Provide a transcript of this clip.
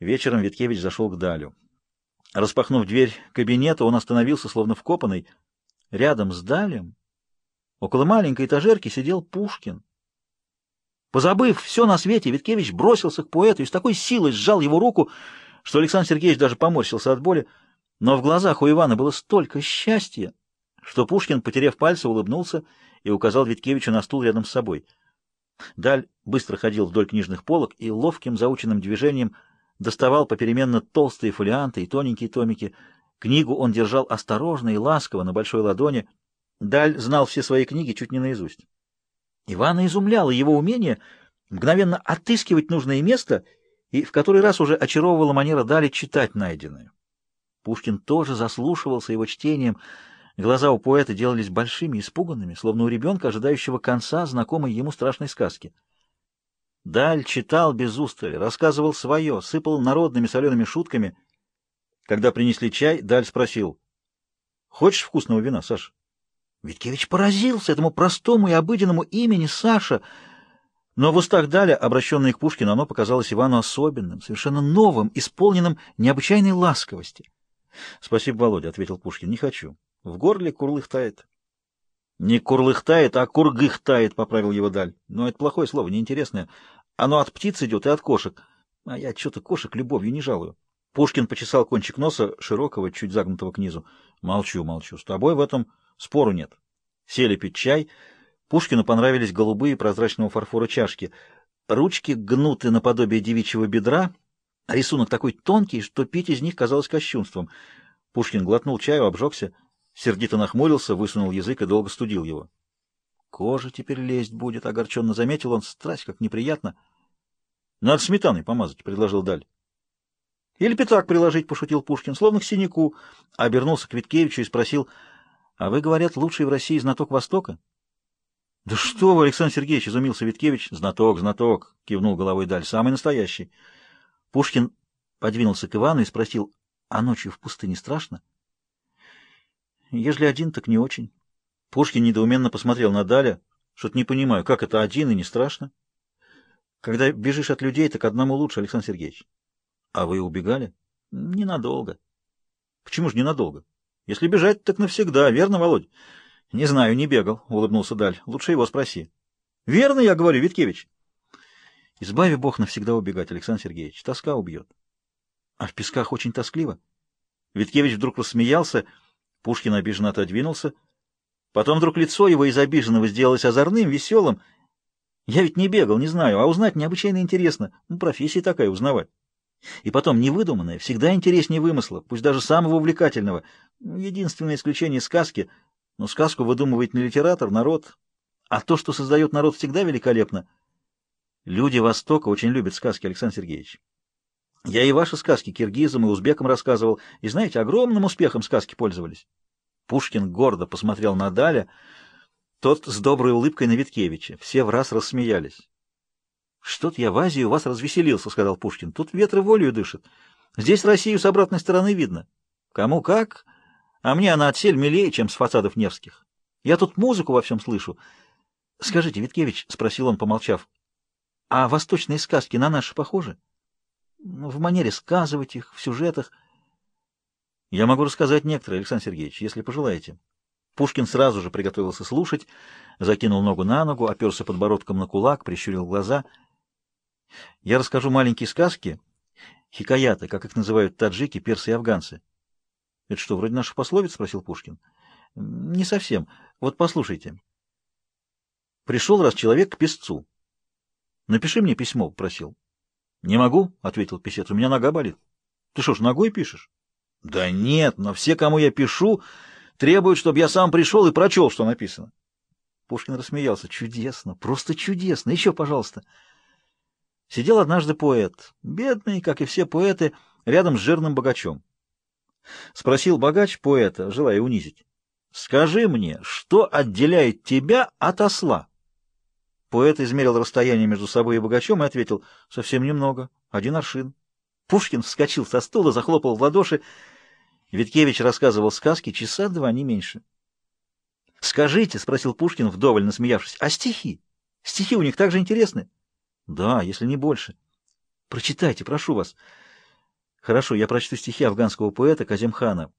Вечером Виткевич зашел к Далю. Распахнув дверь кабинета, он остановился, словно вкопанный. Рядом с Далем, около маленькой этажерки, сидел Пушкин. Позабыв все на свете, Виткевич бросился к поэту и с такой силой сжал его руку, что Александр Сергеевич даже поморщился от боли. Но в глазах у Ивана было столько счастья, что Пушкин, потеряв пальцы, улыбнулся и указал Виткевичу на стул рядом с собой. Даль быстро ходил вдоль книжных полок и ловким заученным движением – доставал попеременно толстые фолианты и тоненькие томики. Книгу он держал осторожно и ласково на большой ладони. Даль знал все свои книги чуть не наизусть. Ивана изумляло его умение мгновенно отыскивать нужное место и в который раз уже очаровывала манера Дали читать найденное. Пушкин тоже заслушивался его чтением. Глаза у поэта делались большими, испуганными, словно у ребенка, ожидающего конца знакомой ему страшной сказки — Даль читал без устали, рассказывал свое, сыпал народными солеными шутками. Когда принесли чай, Даль спросил, «Хочешь вкусного вина, Саша?» Виткевич поразился этому простому и обыденному имени Саша, но в устах Даля, обращенной к Пушкину, оно показалось Ивану особенным, совершенно новым, исполненным необычайной ласковости. — Спасибо, Володя, — ответил Пушкин, — не хочу. В горле курлыхтает. — Не курлыхтает, а кургыхтает, — поправил его Даль. Но это плохое слово, неинтересное. Оно от птиц идет и от кошек. А я что-то кошек любовью не жалую. Пушкин почесал кончик носа, широкого, чуть загнутого к низу. Молчу, молчу. С тобой в этом спору нет. Сели пить чай. Пушкину понравились голубые прозрачного фарфора чашки. Ручки гнуты наподобие девичьего бедра. Рисунок такой тонкий, что пить из них казалось кощунством. Пушкин глотнул чаю, обжегся, сердито нахмурился, высунул язык и долго студил его. Кожа теперь лезть будет, — огорченно заметил он. Страсть, как неприятно. — Надо сметаной помазать, — предложил Даль. — Или пятак приложить, — пошутил Пушкин, словно к синяку. Обернулся к Виткевичу и спросил, — А вы, говорят, лучший в России знаток Востока? — Да что вы, Александр Сергеевич, — изумился Виткевич. — Знаток, знаток, — кивнул головой Даль, — самый настоящий. Пушкин подвинулся к Ивану и спросил, — А ночью в пустыне страшно? — Ежели один, так не очень. Пушкин недоуменно посмотрел на Даля. Что-то не понимаю, как это один и не страшно? Когда бежишь от людей, так одному лучше, Александр Сергеевич. А вы убегали? Ненадолго. Почему же ненадолго? Если бежать, так навсегда, верно, Володь? Не знаю, не бегал, улыбнулся Даль. Лучше его спроси. Верно, я говорю, Виткевич. Избави Бог навсегда убегать, Александр Сергеевич. Тоска убьет. А в песках очень тоскливо. Виткевич вдруг рассмеялся. Пушкин обиженно отодвинулся. Потом вдруг лицо его из обиженного сделалось озорным, веселым. Я ведь не бегал, не знаю, а узнать необычайно интересно. Ну, профессия такая, узнавать. И потом, невыдуманное всегда интереснее вымысла, пусть даже самого увлекательного. Единственное исключение — сказки. Но сказку выдумывает не литератор, народ. А то, что создает народ, всегда великолепно. Люди Востока очень любят сказки, Александр Сергеевич. Я и ваши сказки киргизам и узбекам рассказывал, и, знаете, огромным успехом сказки пользовались. Пушкин гордо посмотрел на Даля. Тот с доброй улыбкой на Виткевича. Все в раз рассмеялись. «Что-то я в Азии у вас развеселился», — сказал Пушкин. «Тут ветры волею дышат, Здесь Россию с обратной стороны видно. Кому как, а мне она отсель милее, чем с фасадов Невских. Я тут музыку во всем слышу. Скажите, Виткевич, — спросил он, помолчав, — а восточные сказки на наши похожи? В манере сказывать их, в сюжетах — я могу рассказать некоторые, Александр Сергеевич, если пожелаете. Пушкин сразу же приготовился слушать, закинул ногу на ногу, оперся подбородком на кулак, прищурил глаза. Я расскажу маленькие сказки, хикаяты, как их называют таджики, персы и афганцы. — Это что, вроде наших пословиц? — спросил Пушкин. — Не совсем. Вот послушайте. Пришел раз человек к песцу. — Напиши мне письмо, — просил. — Не могу, — ответил писец, — у меня нога болит. — Ты что ж, ногой пишешь? Да нет, но все, кому я пишу, требуют, чтобы я сам пришел и прочел, что написано. Пушкин рассмеялся. Чудесно, просто чудесно. Еще, пожалуйста. Сидел однажды поэт, бедный, как и все поэты, рядом с жирным богачом. Спросил богач поэта, желая унизить. «Скажи мне, что отделяет тебя от осла?» Поэт измерил расстояние между собой и богачом и ответил, «Совсем немного, один аршин». Пушкин вскочил со стула, захлопал в ладоши, Виткевич рассказывал сказки часа два, не меньше. «Скажите», — спросил Пушкин, вдоволь насмеявшись, — «а стихи? Стихи у них также интересны?» «Да, если не больше». «Прочитайте, прошу вас». «Хорошо, я прочту стихи афганского поэта Казимхана».